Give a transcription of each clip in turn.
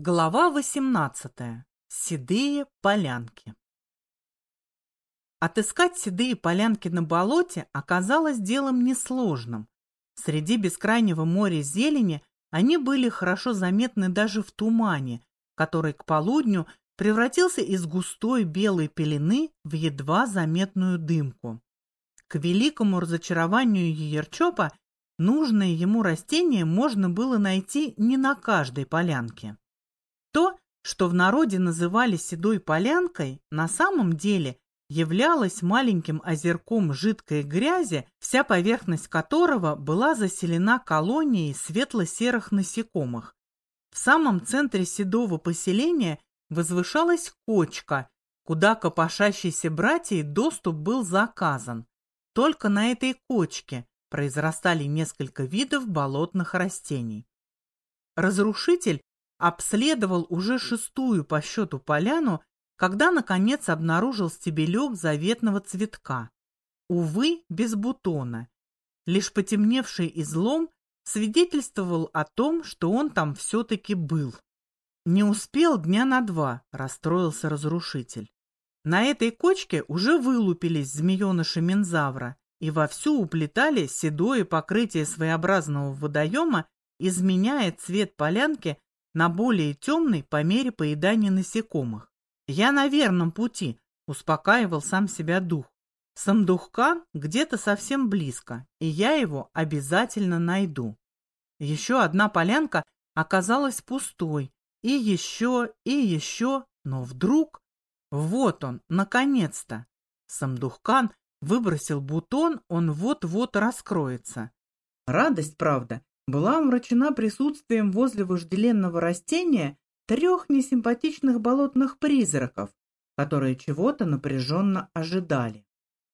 Глава 18. Седые полянки. Отыскать седые полянки на болоте оказалось делом несложным. Среди бескрайнего моря зелени они были хорошо заметны даже в тумане, который к полудню превратился из густой белой пелены в едва заметную дымку. К великому разочарованию Еерчопа нужное ему растение можно было найти не на каждой полянке. То, что в народе называли седой полянкой, на самом деле являлось маленьким озерком жидкой грязи, вся поверхность которого была заселена колонией светло-серых насекомых. В самом центре седого поселения возвышалась кочка, куда копошащейся братьей доступ был заказан. Только на этой кочке произрастали несколько видов болотных растений. Разрушитель обследовал уже шестую по счету поляну, когда, наконец, обнаружил стебелек заветного цветка. Увы, без бутона. Лишь потемневший излом свидетельствовал о том, что он там все-таки был. Не успел дня на два, расстроился разрушитель. На этой кочке уже вылупились змееныши Минзавра и вовсю уплетали седое покрытие своеобразного водоема, изменяя цвет полянки на более темный по мере поедания насекомых. Я на верном пути, успокаивал сам себя дух. Самдухкан где-то совсем близко, и я его обязательно найду. Еще одна полянка оказалась пустой, и еще, и еще, но вдруг... Вот он, наконец-то! Самдухкан выбросил бутон, он вот-вот раскроется. Радость, правда, была омрачена присутствием возле вожделенного растения трех несимпатичных болотных призраков, которые чего-то напряженно ожидали.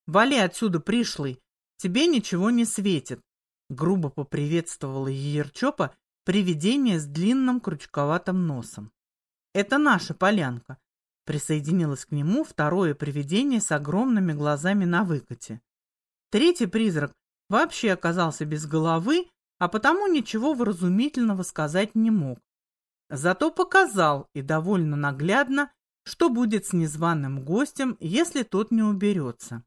«Вали отсюда, пришлый! Тебе ничего не светит!» Грубо поприветствовала Ерчопа привидение с длинным крючковатым носом. «Это наша полянка!» Присоединилось к нему второе привидение с огромными глазами на выкате. Третий призрак вообще оказался без головы а потому ничего вразумительного сказать не мог. Зато показал и довольно наглядно, что будет с незваным гостем, если тот не уберется.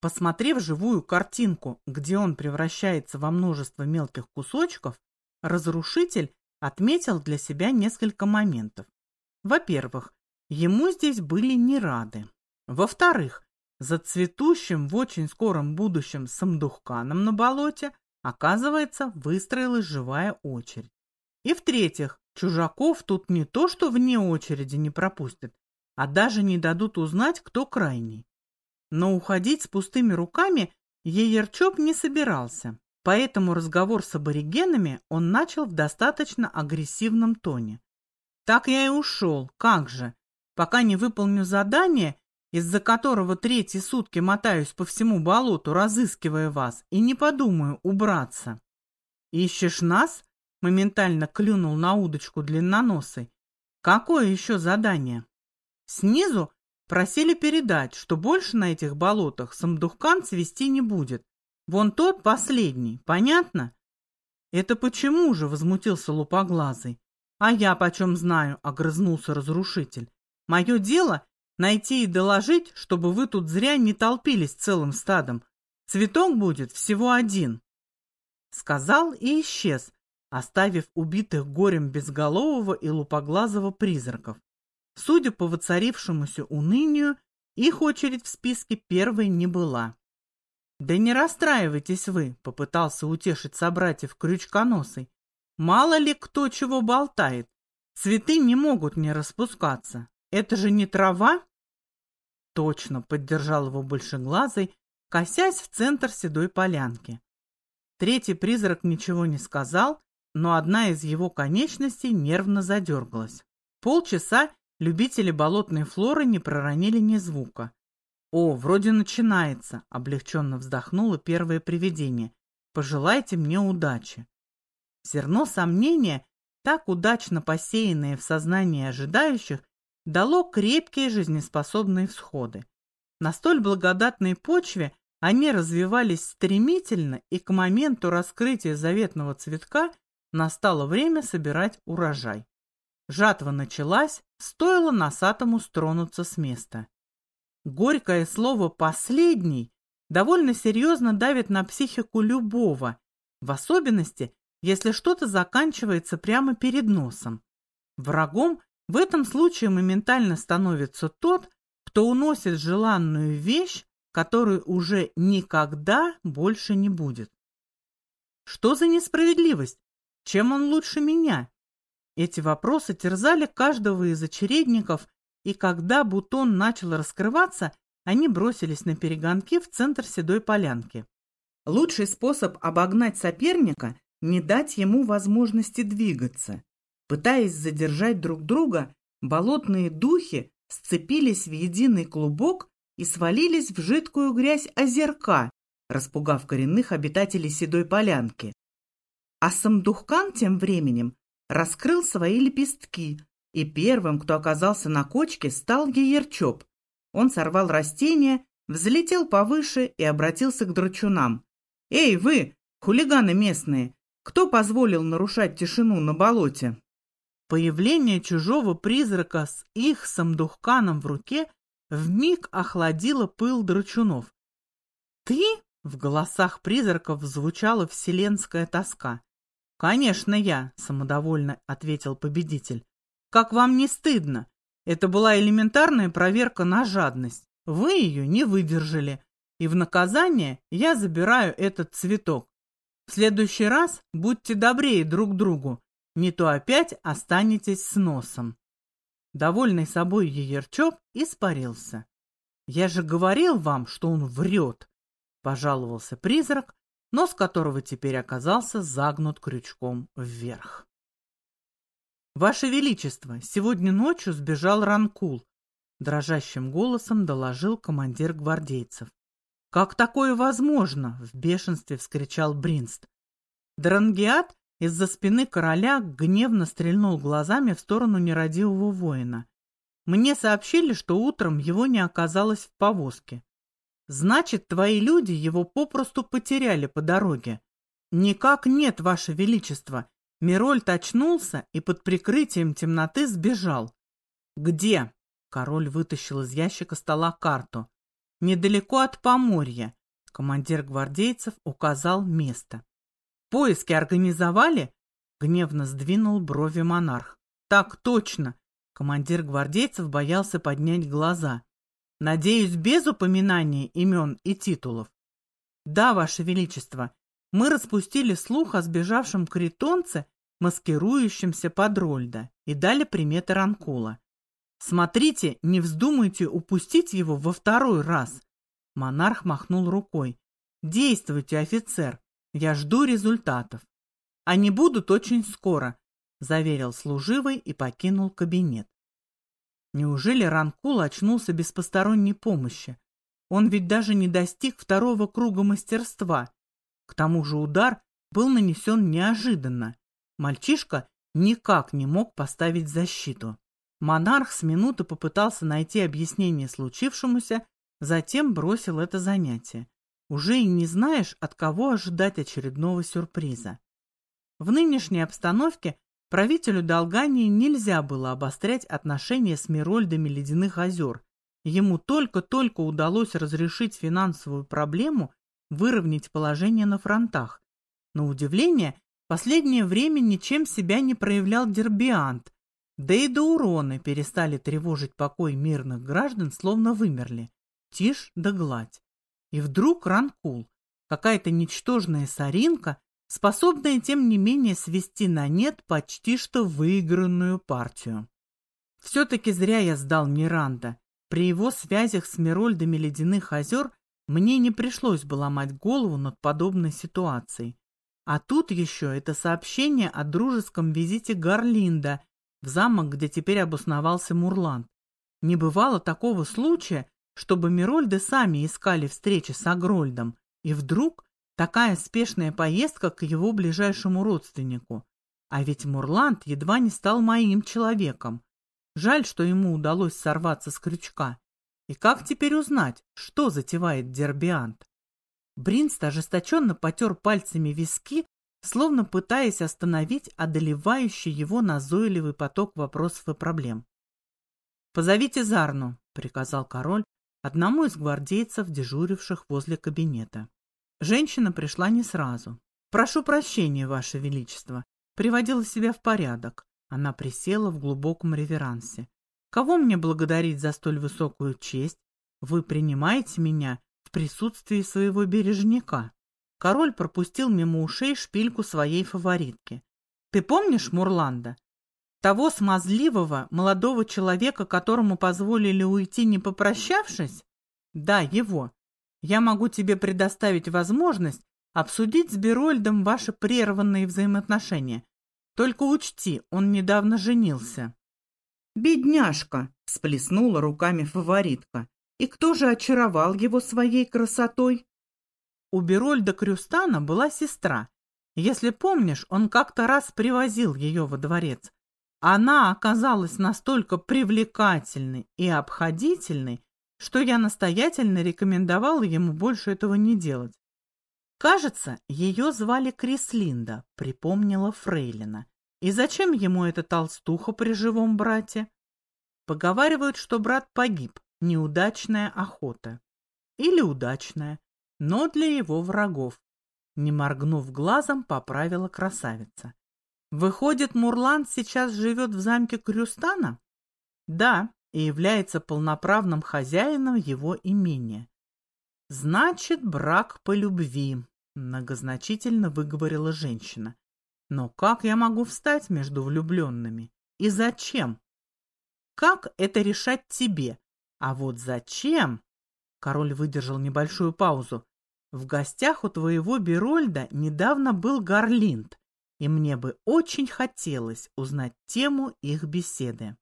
Посмотрев живую картинку, где он превращается во множество мелких кусочков, разрушитель отметил для себя несколько моментов. Во-первых, ему здесь были не рады. Во-вторых, за цветущим в очень скором будущем самдухканом на болоте Оказывается, выстроилась живая очередь. И в-третьих, чужаков тут не то, что вне очереди не пропустят, а даже не дадут узнать, кто крайний. Но уходить с пустыми руками Еерчоп не собирался, поэтому разговор с аборигенами он начал в достаточно агрессивном тоне. «Так я и ушел, как же. Пока не выполню задание, из-за которого третьи сутки мотаюсь по всему болоту, разыскивая вас, и не подумаю убраться. Ищешь нас? Моментально клюнул на удочку длинноносый. Какое еще задание? Снизу просили передать, что больше на этих болотах самдухкан цвести не будет. Вон тот последний, понятно? Это почему же, возмутился лупоглазый. А я почем знаю, огрызнулся разрушитель. Мое дело Найти и доложить, чтобы вы тут зря не толпились целым стадом. Цветок будет всего один. Сказал и исчез, оставив убитых горем безголового и лупоглазого призраков. Судя по воцарившемуся унынию, их очередь в списке первой не была. «Да не расстраивайтесь вы», — попытался утешить собратьев крючконосый. «Мало ли кто чего болтает. Цветы не могут не распускаться. Это же не трава? Точно, поддержал его большеглазый, косясь в центр седой полянки. Третий призрак ничего не сказал, но одна из его конечностей нервно задергалась. Полчаса любители болотной флоры не проронили ни звука. «О, вроде начинается», — облегченно вздохнуло первое привидение. «Пожелайте мне удачи». Зерно сомнения, так удачно посеянное в сознании ожидающих, дало крепкие жизнеспособные всходы. На столь благодатной почве они развивались стремительно, и к моменту раскрытия заветного цветка настало время собирать урожай. Жатва началась, стоило носатому стронуться с места. Горькое слово «последний» довольно серьезно давит на психику любого, в особенности, если что-то заканчивается прямо перед носом. Врагом в этом случае моментально становится тот, кто уносит желанную вещь, которой уже никогда больше не будет. Что за несправедливость? Чем он лучше меня? Эти вопросы терзали каждого из очередников, и когда бутон начал раскрываться, они бросились на перегонки в центр седой полянки. Лучший способ обогнать соперника – не дать ему возможности двигаться. Пытаясь задержать друг друга, болотные духи сцепились в единый клубок и свалились в жидкую грязь озерка, распугав коренных обитателей Седой Полянки. А Самдухкан тем временем раскрыл свои лепестки, и первым, кто оказался на кочке, стал Геерчоп. Он сорвал растение, взлетел повыше и обратился к дручунам. «Эй, вы, хулиганы местные, кто позволил нарушать тишину на болоте?» Появление чужого призрака с их самдухканом в руке вмиг охладило пыл драчунов. «Ты?» — в голосах призраков звучала вселенская тоска. «Конечно, я», — самодовольно ответил победитель. «Как вам не стыдно? Это была элементарная проверка на жадность. Вы ее не выдержали, и в наказание я забираю этот цветок. В следующий раз будьте добрее друг другу, не то опять останетесь с носом. Довольный собой Еерчоп испарился. «Я же говорил вам, что он врет!» — пожаловался призрак, нос которого теперь оказался загнут крючком вверх. «Ваше Величество, сегодня ночью сбежал Ранкул», — дрожащим голосом доложил командир гвардейцев. «Как такое возможно?» — в бешенстве вскричал Бринст. Дрангиат из-за спины короля гневно стрельнул глазами в сторону нерадивого воина. Мне сообщили, что утром его не оказалось в повозке. Значит, твои люди его попросту потеряли по дороге. Никак нет, ваше величество. Мирольд очнулся и под прикрытием темноты сбежал. Где? Король вытащил из ящика стола карту. Недалеко от Поморья. Командир гвардейцев указал место. Поиски организовали? Гневно сдвинул брови монарх. Так точно. Командир гвардейцев боялся поднять глаза. Надеюсь, без упоминания имен и титулов. Да, Ваше Величество, мы распустили слух о сбежавшем критонце, маскирующемся под Рольда, и дали приметы Ранкула. Смотрите, не вздумайте упустить его во второй раз. Монарх махнул рукой. Действуйте, офицер. Я жду результатов. Они будут очень скоро, заверил служивый и покинул кабинет. Неужели Ранкул очнулся без посторонней помощи? Он ведь даже не достиг второго круга мастерства. К тому же удар был нанесен неожиданно. Мальчишка никак не мог поставить защиту. Монарх с минуты попытался найти объяснение случившемуся, затем бросил это занятие уже и не знаешь, от кого ожидать очередного сюрприза. В нынешней обстановке правителю Долгании нельзя было обострять отношения с Мирольдами Ледяных озер. Ему только-только удалось разрешить финансовую проблему, выровнять положение на фронтах. На удивление, последнее время ничем себя не проявлял Дербиант, да и до урона перестали тревожить покой мирных граждан, словно вымерли. Тишь да гладь. И вдруг Ранкул, какая-то ничтожная соринка, способная тем не менее свести на нет почти что выигранную партию. Все-таки зря я сдал Миранда. При его связях с Мирольдами Ледяных озер мне не пришлось бы ломать голову над подобной ситуацией. А тут еще это сообщение о дружеском визите Гарлинда в замок, где теперь обосновался Мурланд. Не бывало такого случая, чтобы Мирольды сами искали встречи с Агрольдом, и вдруг такая спешная поездка к его ближайшему родственнику. А ведь Мурланд едва не стал моим человеком. Жаль, что ему удалось сорваться с крючка. И как теперь узнать, что затевает Дербиант? Бринст ожесточенно потер пальцами виски, словно пытаясь остановить одолевающий его назойливый поток вопросов и проблем. «Позовите Зарну», — приказал король одному из гвардейцев, дежуривших возле кабинета. Женщина пришла не сразу. «Прошу прощения, Ваше Величество», приводила себя в порядок. Она присела в глубоком реверансе. «Кого мне благодарить за столь высокую честь? Вы принимаете меня в присутствии своего бережника». Король пропустил мимо ушей шпильку своей фаворитки. «Ты помнишь Мурланда? Того смазливого молодого человека, которому позволили уйти, не попрощавшись? Да, его. Я могу тебе предоставить возможность обсудить с Берольдом ваши прерванные взаимоотношения. Только учти, он недавно женился». «Бедняжка!» — всплеснула руками фаворитка. «И кто же очаровал его своей красотой?» У Берольда Крюстана была сестра. Если помнишь, он как-то раз привозил ее во дворец. Она оказалась настолько привлекательной и обходительной, что я настоятельно рекомендовала ему больше этого не делать. Кажется, ее звали Крислинда, припомнила Фрейлина. И зачем ему эта толстуха при живом брате? Поговаривают, что брат погиб, неудачная охота. Или удачная, но для его врагов. Не моргнув глазом, поправила красавица. Выходит, Мурланд сейчас живет в замке Крюстана? Да, и является полноправным хозяином его имения. Значит, брак по любви, многозначительно выговорила женщина. Но как я могу встать между влюбленными? И зачем? Как это решать тебе? А вот зачем? Король выдержал небольшую паузу. В гостях у твоего Берольда недавно был Гарлинд, и мне бы очень хотелось узнать тему их беседы.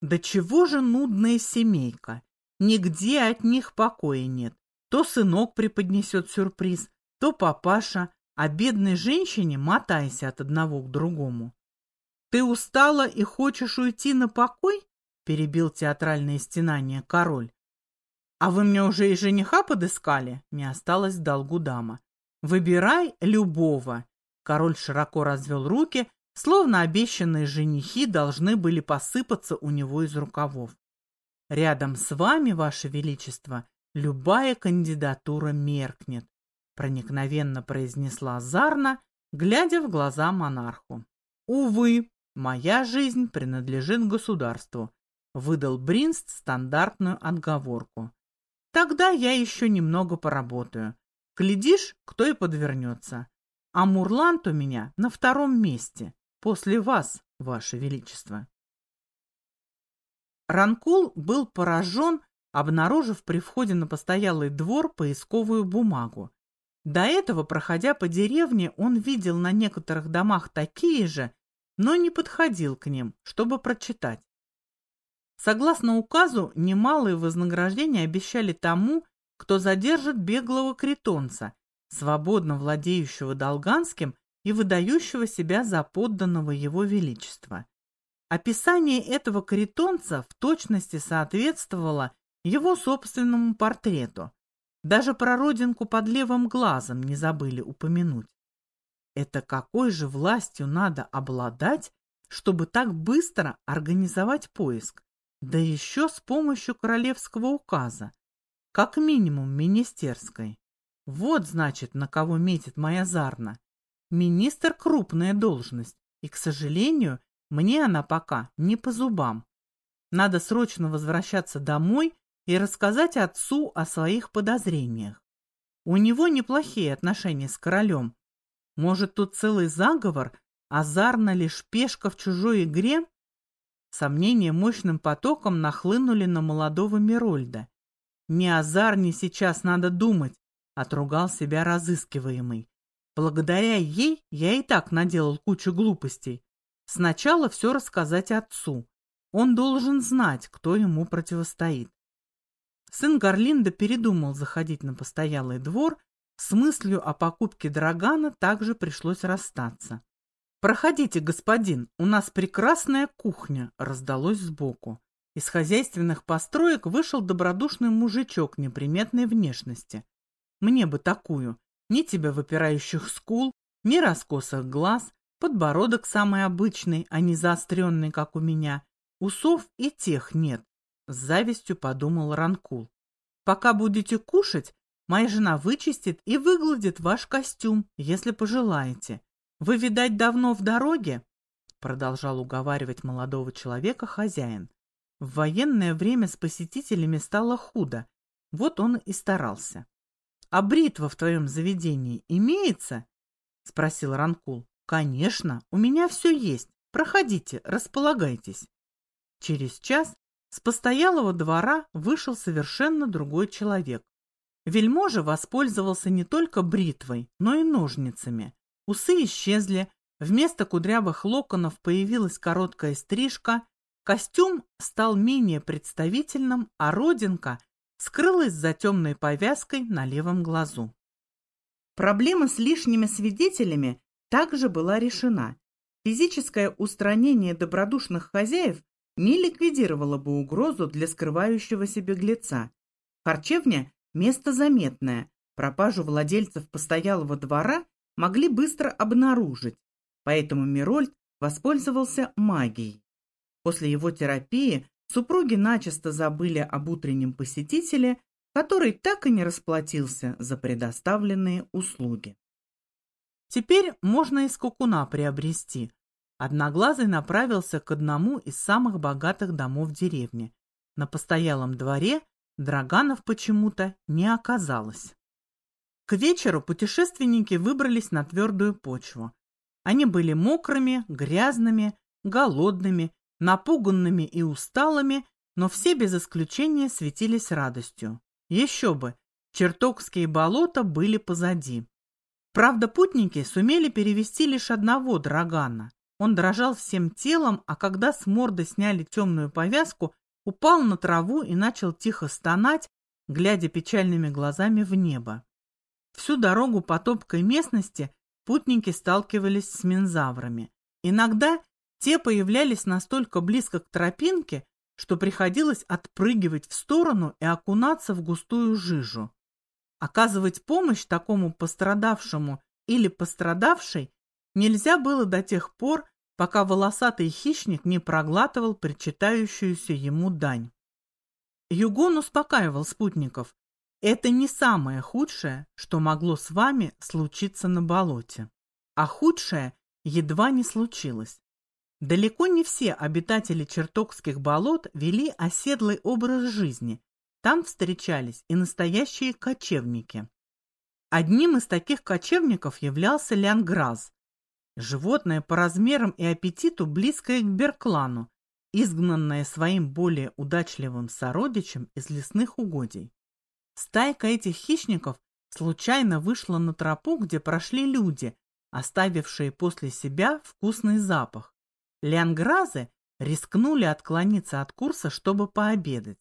Да чего же нудная семейка? Нигде от них покоя нет. То сынок преподнесет сюрприз, то папаша, а бедной женщине мотайся от одного к другому. «Ты устала и хочешь уйти на покой?» — перебил театральное стенание король. «А вы мне уже и жениха подыскали?» — не осталось в долгу дама. «Выбирай любого». Король широко развел руки, словно обещанные женихи должны были посыпаться у него из рукавов. «Рядом с вами, ваше величество, любая кандидатура меркнет проникновенно произнесла Зарна, глядя в глаза монарху. «Увы, моя жизнь принадлежит государству», — выдал Бринст стандартную отговорку. «Тогда я еще немного поработаю. Глядишь, кто и подвернется. А Мурланд у меня на втором месте, после вас, ваше величество». Ранкул был поражен, обнаружив при входе на постоялый двор поисковую бумагу. До этого, проходя по деревне, он видел на некоторых домах такие же, но не подходил к ним, чтобы прочитать. Согласно указу, немалые вознаграждения обещали тому, кто задержит беглого критонца, свободно владеющего долганским и выдающего себя за подданного его величества. Описание этого критонца в точности соответствовало его собственному портрету, даже про родинку под левым глазом не забыли упомянуть. Это какой же властью надо обладать, чтобы так быстро организовать поиск, да еще с помощью королевского указа, как минимум министерской. Вот, значит, на кого метит моя Зарна. Министр – крупная должность, и, к сожалению, мне она пока не по зубам. Надо срочно возвращаться домой и рассказать отцу о своих подозрениях. У него неплохие отношения с королем. Может, тут целый заговор, а Зарна лишь пешка в чужой игре? Сомнения мощным потоком нахлынули на молодого Мирольда. Не о Зарне сейчас надо думать, отругал себя разыскиваемый. Благодаря ей я и так наделал кучу глупостей. Сначала все рассказать отцу. Он должен знать, кто ему противостоит. Сын Гарлинда передумал заходить на постоялый двор, с мыслью о покупке Драгана также пришлось расстаться. «Проходите, господин, у нас прекрасная кухня», — раздалось сбоку. Из хозяйственных построек вышел добродушный мужичок неприметной внешности. «Мне бы такую. Ни тебя выпирающих скул, Ни раскосых глаз, подбородок самый обычный, а не заостренный, как у меня. Усов и тех нет, с завистью подумал Ранкул. Пока будете кушать, моя жена вычистит и выгладит ваш костюм, если пожелаете. Вы, видать, давно в дороге? Продолжал уговаривать молодого человека хозяин. В военное время с посетителями стало худо. Вот он и старался. «А бритва в твоем заведении имеется?» — спросил Ранкул. «Конечно, у меня все есть. Проходите, располагайтесь». Через час с постоялого двора вышел совершенно другой человек. Вельможа воспользовался не только бритвой, но и ножницами. Усы исчезли, вместо кудрявых локонов появилась короткая стрижка, костюм стал менее представительным, а родинка скрылась за темной повязкой на левом глазу. Проблема с лишними свидетелями также была решена. Физическое устранение добродушных хозяев не ликвидировало бы угрозу для скрывающегося беглеца. Харчевня – место заметное, пропажу владельцев постоялого двора могли быстро обнаружить, поэтому Мирольд воспользовался магией. После его терапии супруги начисто забыли об утреннем посетителе, который так и не расплатился за предоставленные услуги. Теперь можно и скукуна приобрести. Одноглазый направился к одному из самых богатых домов деревни. На постоялом дворе Драганов почему-то не оказалось. К вечеру путешественники выбрались на твердую почву. Они были мокрыми, грязными, голодными, напуганными и усталыми, но все без исключения светились радостью. Еще бы, чертогские болота были позади. Правда, путники сумели перевести лишь одного драгана. Он дрожал всем телом, а когда с морды сняли темную повязку, упал на траву и начал тихо стонать, глядя печальными глазами в небо. Всю дорогу по топкой местности путники сталкивались с минзаврами. Иногда те появлялись настолько близко к тропинке, что приходилось отпрыгивать в сторону и окунаться в густую жижу. Оказывать помощь такому пострадавшему или пострадавшей нельзя было до тех пор, пока волосатый хищник не проглатывал причитающуюся ему дань. Югон успокаивал спутников. Это не самое худшее, что могло с вами случиться на болоте. А худшее едва не случилось. Далеко не все обитатели чертогских болот вели оседлый образ жизни, там встречались и настоящие кочевники. Одним из таких кочевников являлся лянграз, животное по размерам и аппетиту близкое к берклану, изгнанное своим более удачливым сородичем из лесных угодий. Стайка этих хищников случайно вышла на тропу, где прошли люди, оставившие после себя вкусный запах. Лянгразы рискнули отклониться от курса, чтобы пообедать.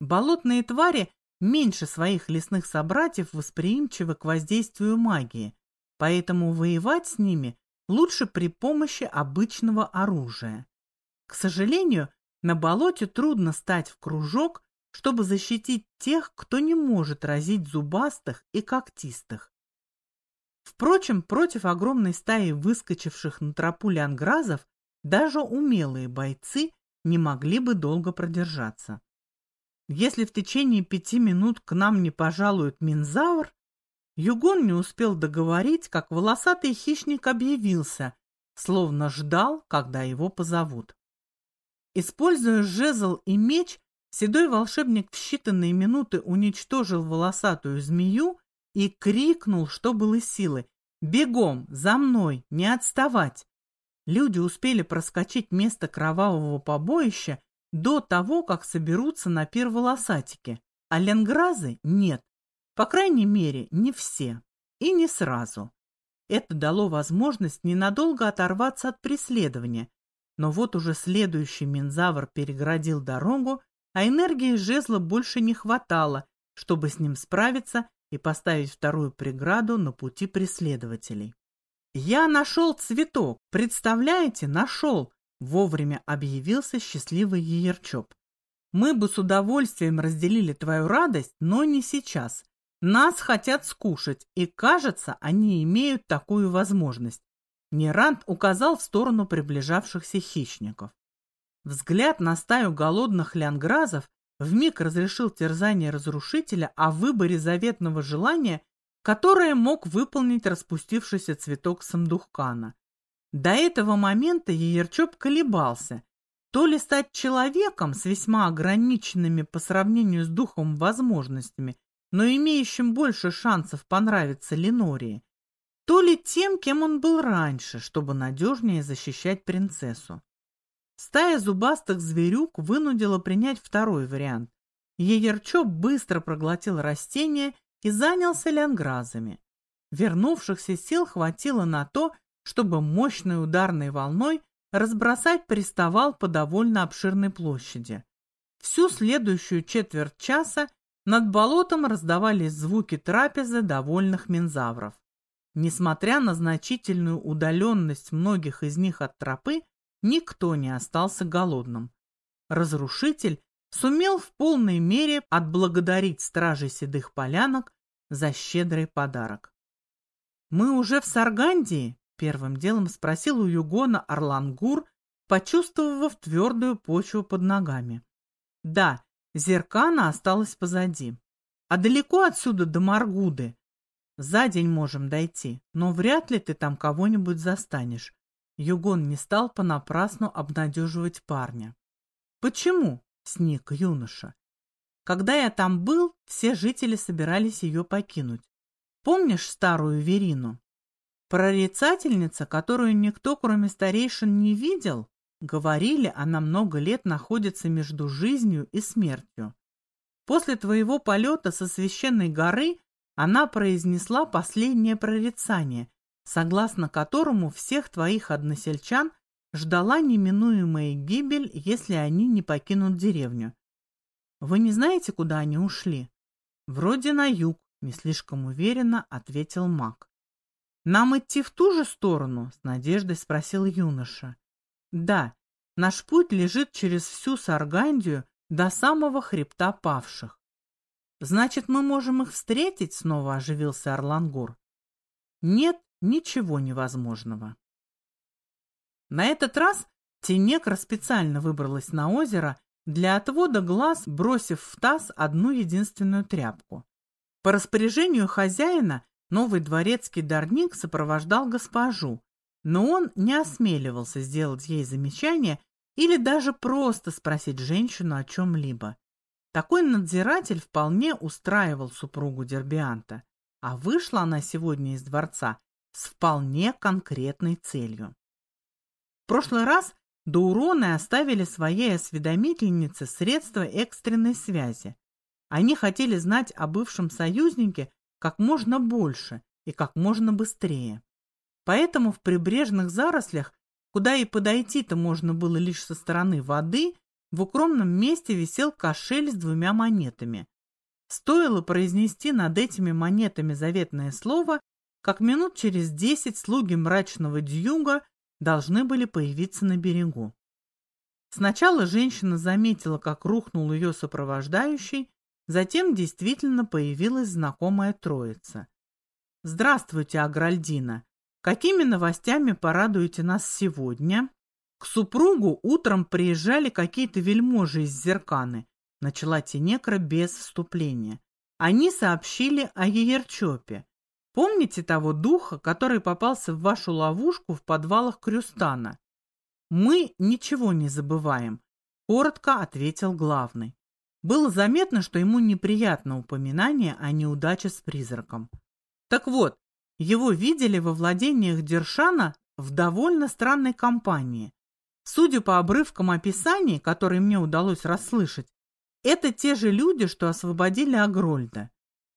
Болотные твари меньше своих лесных собратьев восприимчивы к воздействию магии, поэтому воевать с ними лучше при помощи обычного оружия. К сожалению, на болоте трудно стать в кружок, чтобы защитить тех, кто не может разить зубастых и когтистых. Впрочем, против огромной стаи выскочивших на тропу лянгразов даже умелые бойцы не могли бы долго продержаться. Если в течение пяти минут к нам не пожалует Минзавр, Югон не успел договорить, как волосатый хищник объявился, словно ждал, когда его позовут. Используя жезл и меч, седой волшебник в считанные минуты уничтожил волосатую змею и крикнул, что было силы, «Бегом! За мной! Не отставать!» Люди успели проскочить место кровавого побоища до того, как соберутся на пир волосатики, а ленгразы нет. По крайней мере, не все. И не сразу. Это дало возможность ненадолго оторваться от преследования. Но вот уже следующий Минзавр переградил дорогу, а энергии жезла больше не хватало, чтобы с ним справиться и поставить вторую преграду на пути преследователей. «Я нашел цветок! Представляете, нашел!» Вовремя объявился счастливый Еерчоп. «Мы бы с удовольствием разделили твою радость, но не сейчас. Нас хотят скушать, и, кажется, они имеют такую возможность. Нерант указал в сторону приближавшихся хищников. Взгляд на стаю голодных лянгразов вмиг разрешил терзание разрушителя о выборе заветного желания, которое мог выполнить распустившийся цветок Сандухкана. До этого момента Еерчоп колебался, то ли стать человеком с весьма ограниченными по сравнению с духом возможностями, но имеющим больше шансов понравиться Ленории, то ли тем, кем он был раньше, чтобы надежнее защищать принцессу. Стая зубастых зверюк вынудила принять второй вариант. Еерчоп быстро проглотил растение и занялся лянгразами. Вернувшихся сил хватило на то, чтобы мощной ударной волной разбросать приставал по довольно обширной площади. Всю следующую четверть часа над болотом раздавались звуки трапезы довольных мензавров. Несмотря на значительную удаленность многих из них от тропы, никто не остался голодным. Разрушитель сумел в полной мере отблагодарить стражей седых полянок за щедрый подарок. «Мы уже в Саргандии?» — первым делом спросил у Югона Орлангур, почувствовав твердую почву под ногами. «Да, Зеркана осталась позади. А далеко отсюда до Маргуды? За день можем дойти, но вряд ли ты там кого-нибудь застанешь. Югон не стал понапрасну обнадеживать парня. «Почему?» — сник юноша. «Когда я там был, все жители собирались ее покинуть. Помнишь старую Верину? Прорицательница, которую никто, кроме старейшин, не видел? Говорили, она много лет находится между жизнью и смертью. После твоего полета со священной горы она произнесла последнее прорицание, согласно которому всех твоих односельчан ждала неминуемая гибель, если они не покинут деревню. Вы не знаете, куда они ушли? Вроде на юг, не слишком уверенно ответил маг. Нам идти в ту же сторону? С надеждой спросил юноша. Да, наш путь лежит через всю Саргандию до самого хребта павших. Значит, мы можем их встретить? Снова оживился Орлангур. Нет, ничего невозможного. На этот раз Тенекра специально выбралась на озеро для отвода глаз, бросив в таз одну единственную тряпку. По распоряжению хозяина новый дворецкий дарник сопровождал госпожу, но он не осмеливался сделать ей замечание или даже просто спросить женщину о чем-либо. Такой надзиратель вполне устраивал супругу Дербианта, а вышла она сегодня из дворца с вполне конкретной целью. В прошлый раз Дауроны оставили своей осведомительнице средства экстренной связи. Они хотели знать о бывшем союзнике как можно больше и как можно быстрее. Поэтому в прибрежных зарослях, куда и подойти-то можно было лишь со стороны воды, в укромном месте висел кошель с двумя монетами. Стоило произнести над этими монетами заветное слово, как минут через десять слуги мрачного дьюга должны были появиться на берегу. Сначала женщина заметила, как рухнул ее сопровождающий, затем действительно появилась знакомая троица. «Здравствуйте, Агральдина! Какими новостями порадуете нас сегодня?» К супругу утром приезжали какие-то вельможи из Зерканы, начала Тенекра без вступления. Они сообщили о Еерчопе. Помните того духа, который попался в вашу ловушку в подвалах Крюстана? Мы ничего не забываем, коротко ответил главный. Было заметно, что ему неприятно упоминание о неудаче с призраком. Так вот, его видели во владениях Дершана в довольно странной компании. Судя по обрывкам описаний, которые мне удалось расслышать, это те же люди, что освободили Агрольда.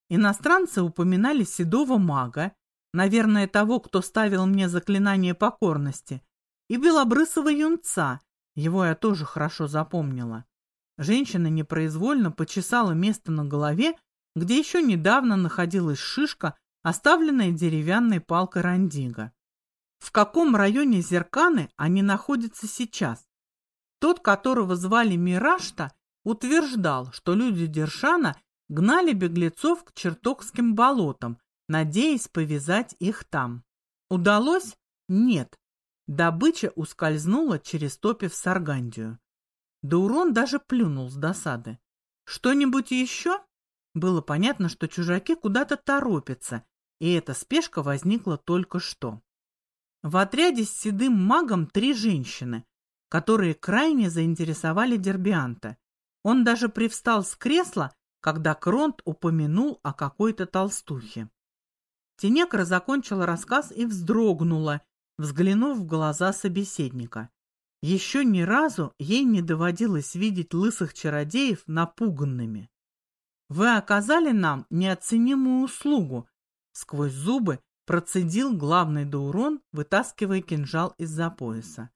Иностранцы упоминали седого мага, наверное, того, кто ставил мне заклинание покорности, и белобрысого юнца, его я тоже хорошо запомнила. Женщина непроизвольно почесала место на голове, где еще недавно находилась шишка, оставленная деревянной палкой рандига. В каком районе Зерканы они находятся сейчас? Тот, которого звали Мирашта, утверждал, что люди Дершана гнали беглецов к чертогским болотам, надеясь повязать их там. Удалось? Нет. Добыча ускользнула через топи в Саргандию. Даурон даже плюнул с досады. «Что-нибудь еще?» Было понятно, что чужаки куда-то торопятся, и эта спешка возникла только что. В отряде с седым магом три женщины, которые крайне заинтересовали Дербианта. Он даже привстал с кресла, когда Кронт упомянул о какой-то толстухе. Тенекра закончила рассказ и вздрогнула, взглянув в глаза собеседника. Еще ни разу ей не доводилось видеть лысых чародеев напуганными. «Вы оказали нам неоценимую услугу», — сквозь зубы процедил главный Даурон, вытаскивая кинжал из-за пояса.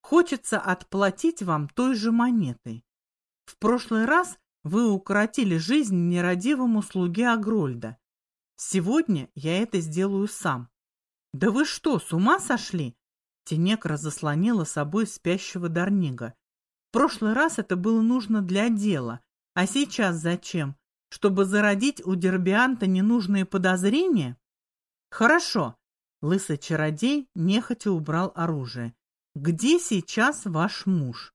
«Хочется отплатить вам той же монетой. В прошлый раз вы укоротили жизнь нерадивому слуге Агрольда. Сегодня я это сделаю сам». «Да вы что, с ума сошли?» Тенекра заслонила собой спящего Дарнига. В прошлый раз это было нужно для дела, а сейчас зачем? Чтобы зародить у Дербианта ненужные подозрения? Хорошо. Лысый чародей нехотя убрал оружие. Где сейчас ваш муж?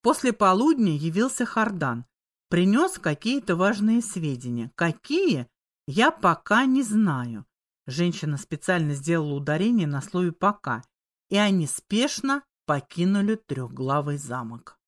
После полудня явился Хардан. Принес какие-то важные сведения. Какие? Я пока не знаю. Женщина специально сделала ударение на слове «пока» и они спешно покинули трехглавый замок.